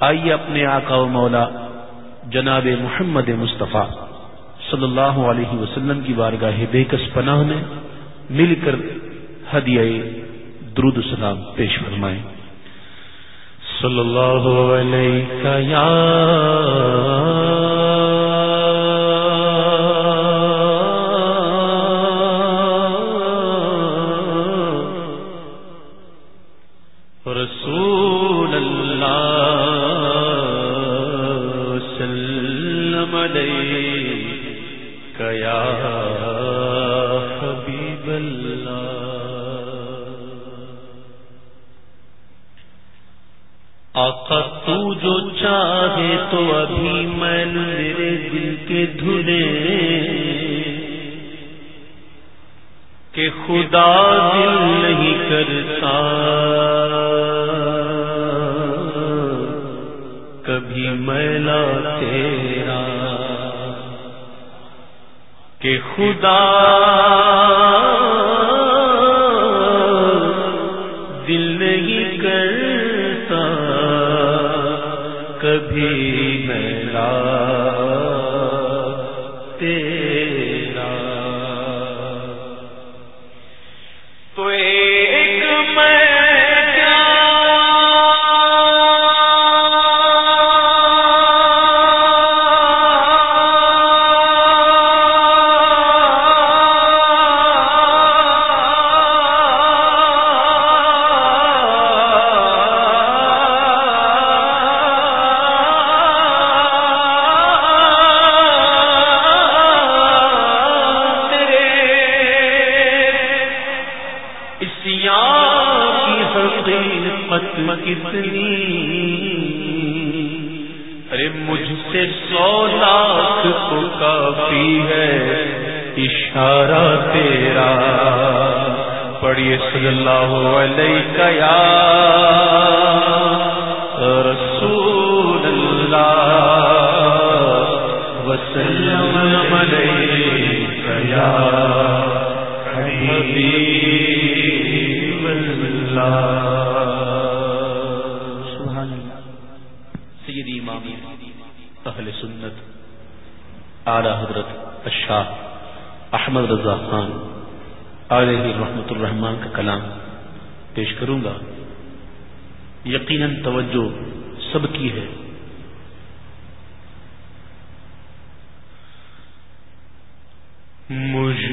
آئیے اپنے آقا و مولا جناب محمد مصطفیٰ صلی اللہ علیہ وسلم کی بارگاہ بےکس پناہ میں مل کر ہدیہ درود السلام پیش فرمائیں۔ صلی اللہ علیہ عليك حبیب اللہ۔ آقا تو جو چاہے تو ابھی میں میرے دل کے دھلے کہ خدا دل نہیں کرتا۔ کبھی میلا تیرے کہ خدا دل نہیں کرتا کبھی کتنی ارے مجھ سے سو لاکھ کو کافی ہے، اشارہ تیرا۔ پڑھیے صلی اللہ علیہ یا رسول اللہ۔ وسلم علیہ یا حبیب اللہ۔ اہل سنت، اعلی حضرت الشاہ احمد رضا خان، علیہ رحمت الرحمان کا کلام پیش کروں گا۔ یقیناً توجہ سب کی ہے۔ مجھ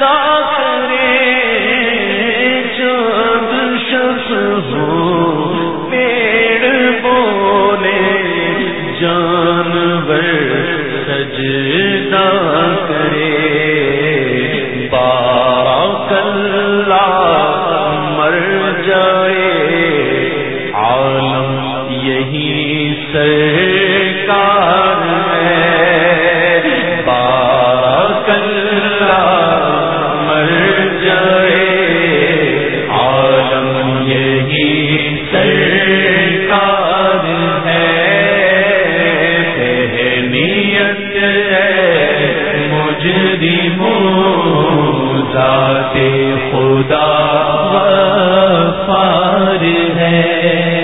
گا۔ ہے۔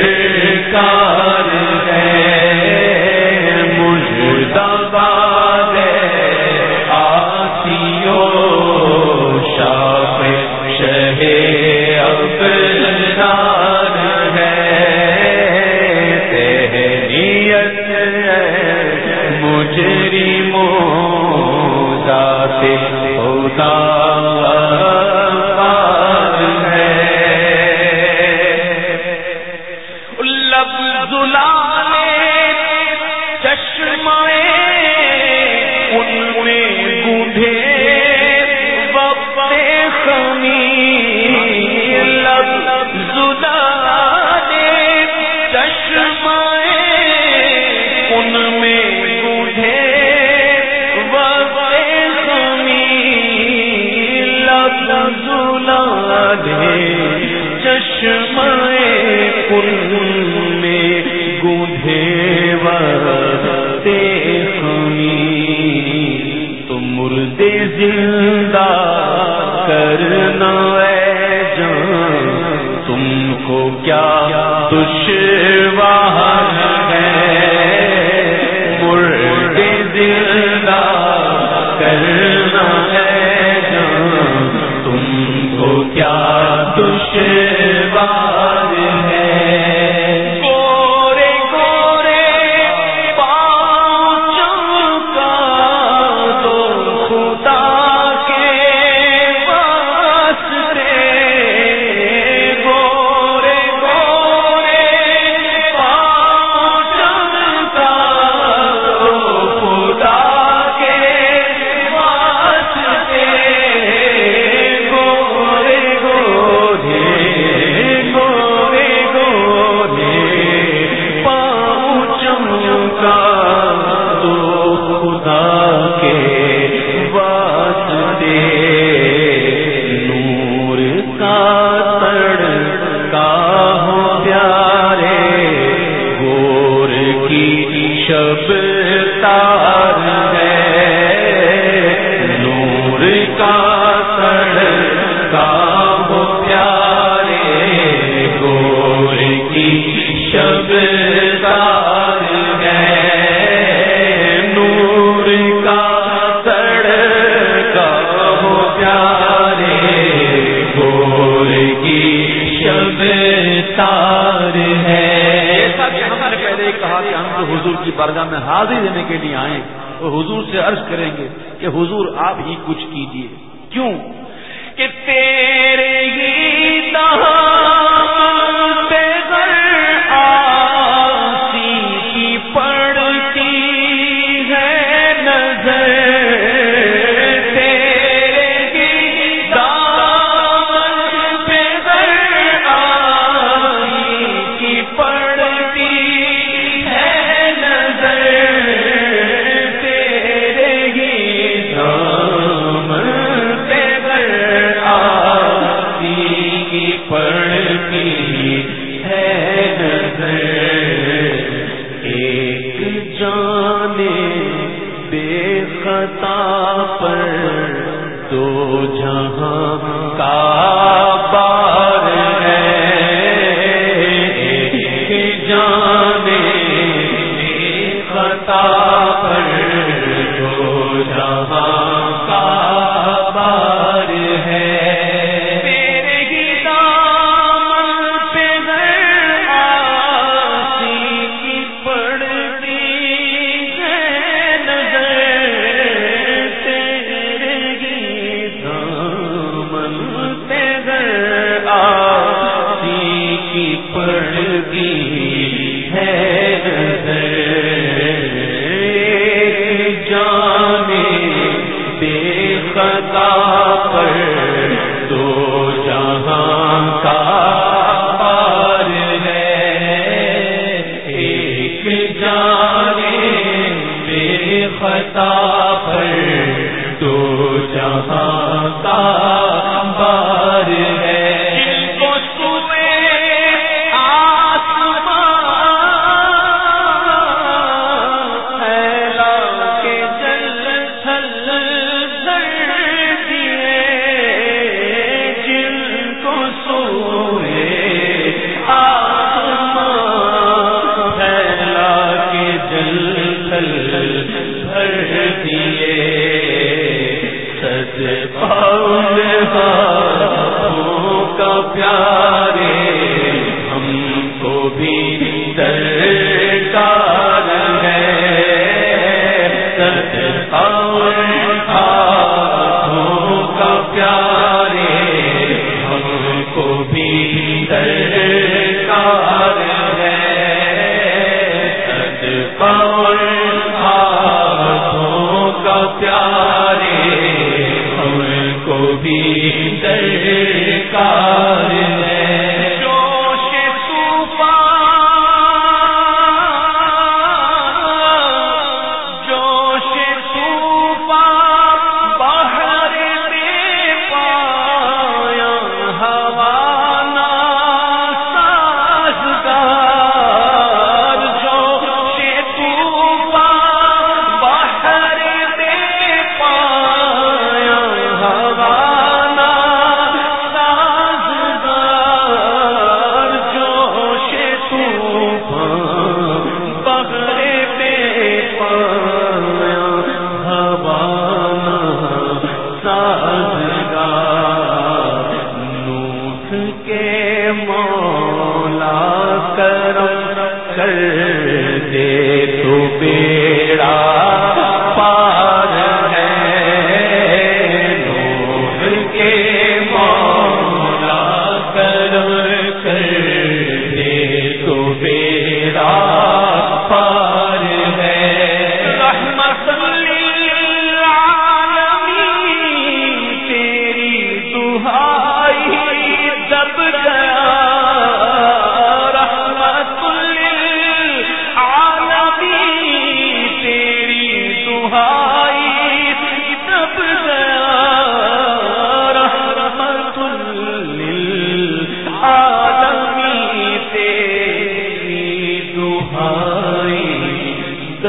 سے کرنا ہے جان تم کو کیا دشمن حاضری دینے کے لیے آئیں اور حضور سے عرض کریں گے کہ حضور آپ ہی کچھ کیجیے عطا پر دو جہاں کا پیارے ہم کو بھی در در کا گرا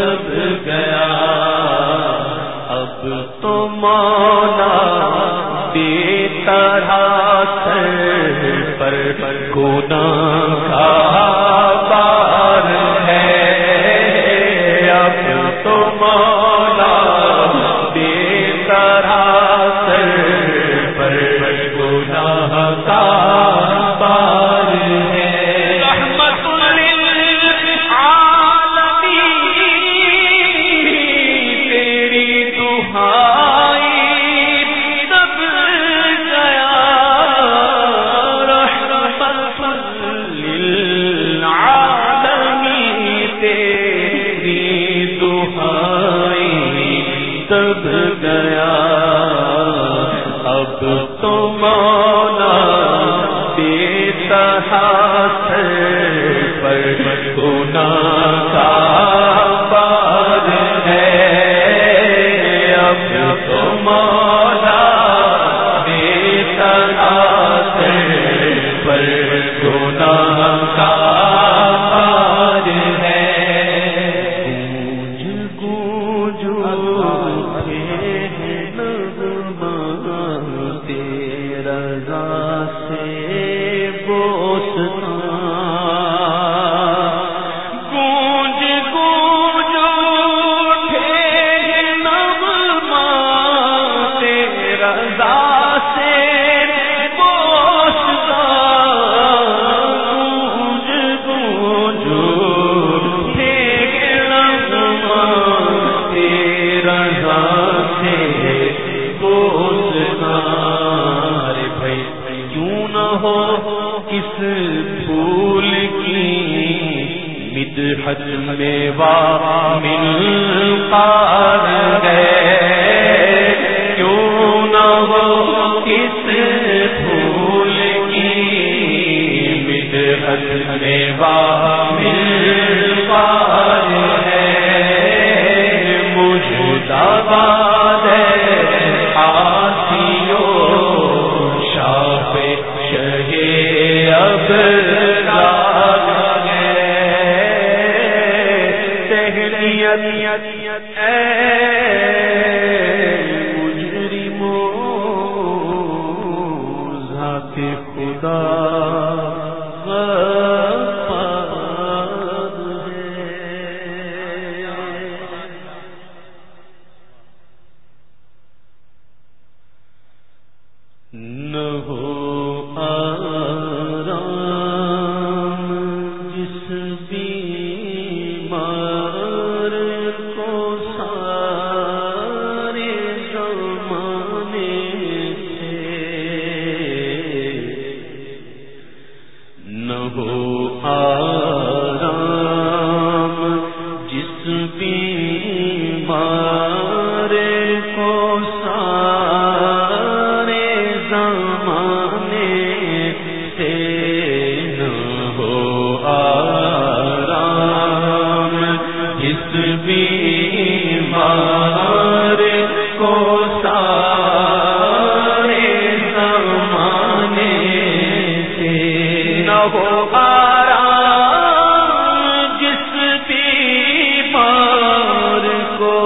جب گیا اب تو مولا بے طرح پر گناہ ہاں ہے مجھ بیمار